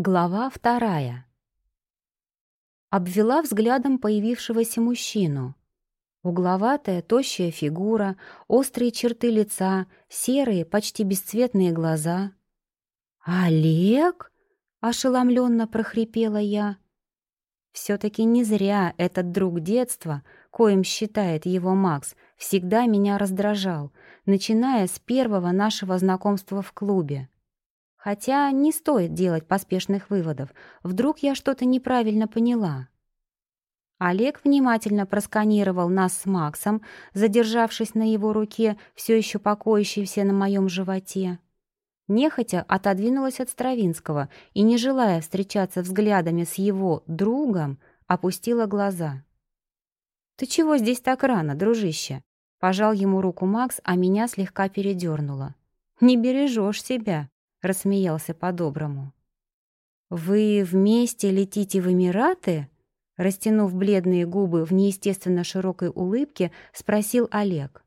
Глава вторая. Обвела взглядом появившегося мужчину. Угловатая, тощая фигура, острые черты лица, серые, почти бесцветные глаза. «Олег?» — ошеломленно прохрипела я. Все-таки не зря этот друг детства, коим считает его Макс, всегда меня раздражал, начиная с первого нашего знакомства в клубе. Хотя не стоит делать поспешных выводов. Вдруг я что-то неправильно поняла. Олег внимательно просканировал нас с Максом, задержавшись на его руке, все еще покоящейся на моем животе. Нехотя отодвинулась от Стравинского и, не желая встречаться взглядами с его другом, опустила глаза. «Ты чего здесь так рано, дружище?» Пожал ему руку Макс, а меня слегка передернуло. «Не бережешь себя», — рассмеялся по-доброму. «Вы вместе летите в Эмираты?» Растянув бледные губы в неестественно широкой улыбке, спросил Олег.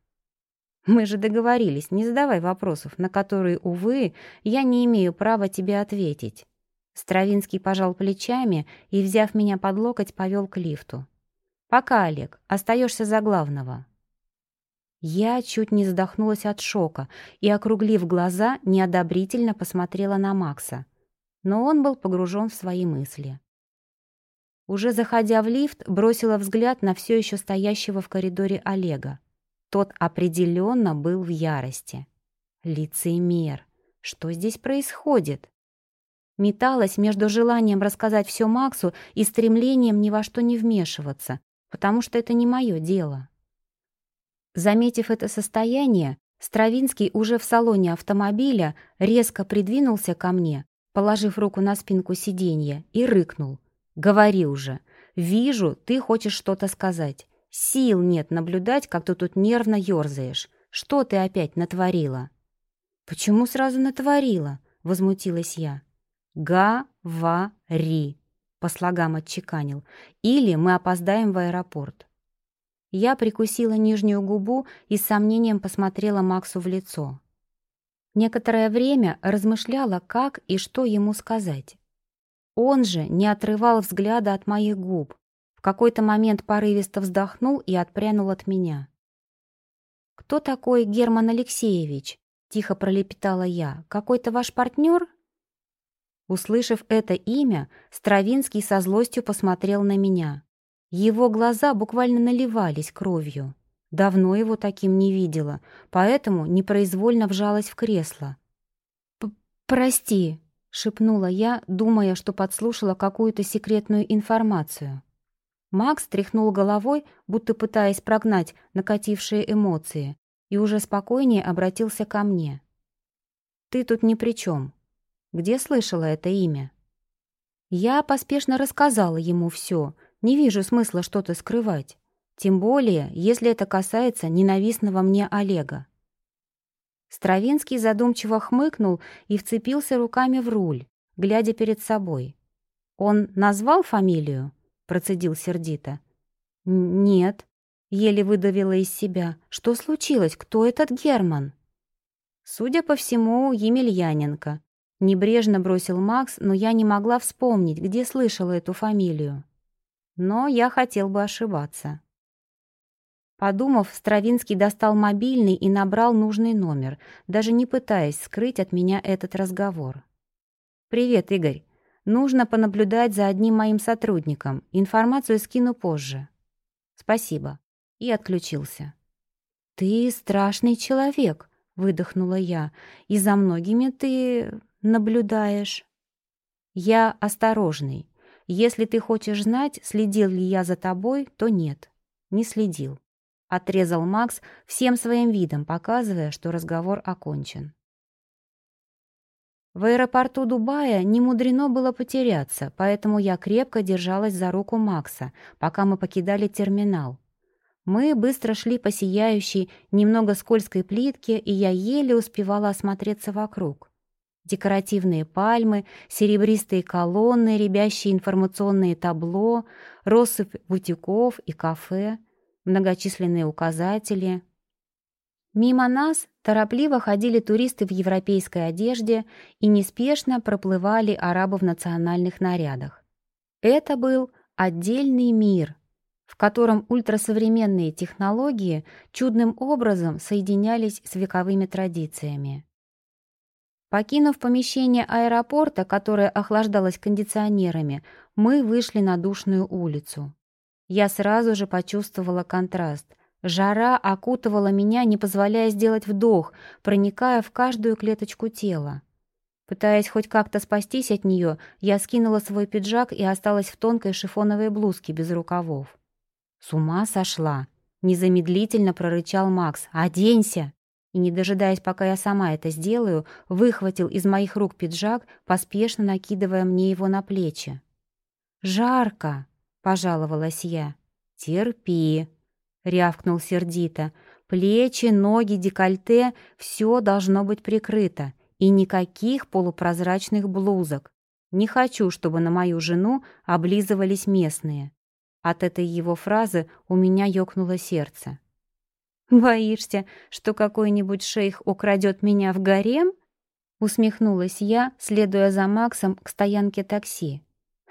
«Мы же договорились, не задавай вопросов, на которые, увы, я не имею права тебе ответить». Стравинский пожал плечами и, взяв меня под локоть, повел к лифту. «Пока, Олег, остаешься за главного». Я чуть не задохнулась от шока и, округлив глаза, неодобрительно посмотрела на Макса. Но он был погружен в свои мысли. Уже заходя в лифт, бросила взгляд на все еще стоящего в коридоре Олега. Тот определенно был в ярости. Лицемер. Что здесь происходит? Металась между желанием рассказать все Максу и стремлением ни во что не вмешиваться, потому что это не мое дело. Заметив это состояние, Стравинский уже в салоне автомобиля резко придвинулся ко мне, положив руку на спинку сиденья, и рыкнул. «Говори уже. Вижу, ты хочешь что-то сказать. Сил нет наблюдать, как ты тут нервно ёрзаешь. Что ты опять натворила?» «Почему сразу натворила?» — возмутилась я. «Га-ва-ри», — по слогам отчеканил. «Или мы опоздаем в аэропорт». Я прикусила нижнюю губу и с сомнением посмотрела Максу в лицо. Некоторое время размышляла, как и что ему сказать. Он же не отрывал взгляда от моих губ. В какой-то момент порывисто вздохнул и отпрянул от меня. «Кто такой Герман Алексеевич?» — тихо пролепетала я. «Какой-то ваш партнер?» Услышав это имя, Стравинский со злостью посмотрел на меня. Его глаза буквально наливались кровью. Давно его таким не видела, поэтому непроизвольно вжалась в кресло. «Прости», — шепнула я, думая, что подслушала какую-то секретную информацию. Макс тряхнул головой, будто пытаясь прогнать накатившие эмоции, и уже спокойнее обратился ко мне. «Ты тут ни при чем. Где слышала это имя?» Я поспешно рассказала ему все, не вижу смысла что-то скрывать. Тем более, если это касается ненавистного мне Олега. Стравинский задумчиво хмыкнул и вцепился руками в руль, глядя перед собой. «Он назвал фамилию?» — процедил сердито. «Нет», — еле выдавила из себя. «Что случилось? Кто этот Герман?» «Судя по всему, Емельяненко», — небрежно бросил Макс, но я не могла вспомнить, где слышала эту фамилию но я хотел бы ошибаться. Подумав, Стравинский достал мобильный и набрал нужный номер, даже не пытаясь скрыть от меня этот разговор. «Привет, Игорь. Нужно понаблюдать за одним моим сотрудником. Информацию скину позже». «Спасибо». И отключился. «Ты страшный человек», — выдохнула я, «и за многими ты наблюдаешь». «Я осторожный. Если ты хочешь знать, следил ли я за тобой, то нет, не следил. Отрезал Макс всем своим видом, показывая, что разговор окончен. В аэропорту Дубая не мудрено было потеряться, поэтому я крепко держалась за руку Макса, пока мы покидали терминал. Мы быстро шли по сияющей, немного скользкой плитке, и я еле успевала осмотреться вокруг. Декоративные пальмы, серебристые колонны, рябящие информационные табло, россыпь бутиков и кафе, многочисленные указатели. Мимо нас торопливо ходили туристы в европейской одежде и неспешно проплывали арабы в национальных нарядах. Это был отдельный мир, в котором ультрасовременные технологии чудным образом соединялись с вековыми традициями. Покинув помещение аэропорта, которое охлаждалось кондиционерами, мы вышли на душную улицу. Я сразу же почувствовала контраст. Жара окутывала меня, не позволяя сделать вдох, проникая в каждую клеточку тела. Пытаясь хоть как-то спастись от нее, я скинула свой пиджак и осталась в тонкой шифоновой блузке без рукавов. «С ума сошла!» — незамедлительно прорычал Макс. «Оденься!» И, не дожидаясь, пока я сама это сделаю, выхватил из моих рук пиджак, поспешно накидывая мне его на плечи. «Жарко!» — пожаловалась я. «Терпи!» — рявкнул сердито. «Плечи, ноги, декольте — все должно быть прикрыто, и никаких полупрозрачных блузок. Не хочу, чтобы на мою жену облизывались местные». От этой его фразы у меня ёкнуло сердце. «Боишься, что какой-нибудь шейх украдет меня в гарем?» Усмехнулась я, следуя за Максом к стоянке такси.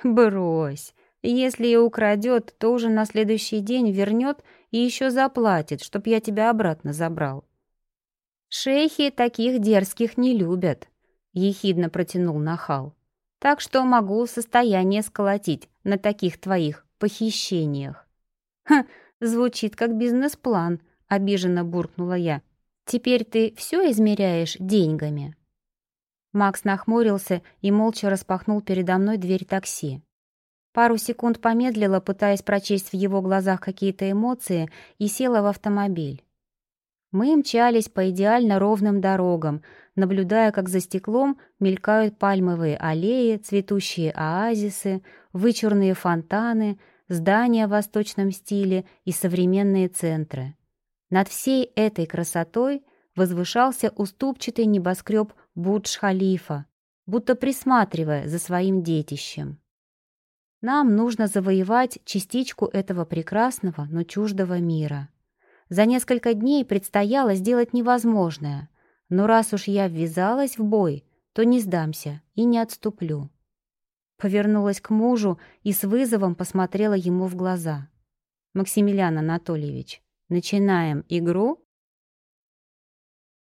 «Брось! Если и украдет, то уже на следующий день вернет и еще заплатит, чтоб я тебя обратно забрал». «Шейхи таких дерзких не любят», — ехидно протянул нахал. «Так что могу состояние сколотить на таких твоих похищениях». «Ха, звучит как бизнес-план», обиженно буркнула я. «Теперь ты все измеряешь деньгами?» Макс нахмурился и молча распахнул передо мной дверь такси. Пару секунд помедлила, пытаясь прочесть в его глазах какие-то эмоции, и села в автомобиль. Мы мчались по идеально ровным дорогам, наблюдая, как за стеклом мелькают пальмовые аллеи, цветущие оазисы, вычурные фонтаны, здания в восточном стиле и современные центры. Над всей этой красотой возвышался уступчатый небоскреб Будж-Халифа, будто присматривая за своим детищем. Нам нужно завоевать частичку этого прекрасного, но чуждого мира. За несколько дней предстояло сделать невозможное, но раз уж я ввязалась в бой, то не сдамся и не отступлю. Повернулась к мужу и с вызовом посмотрела ему в глаза. «Максимилиан Анатольевич, Начинаем игру?»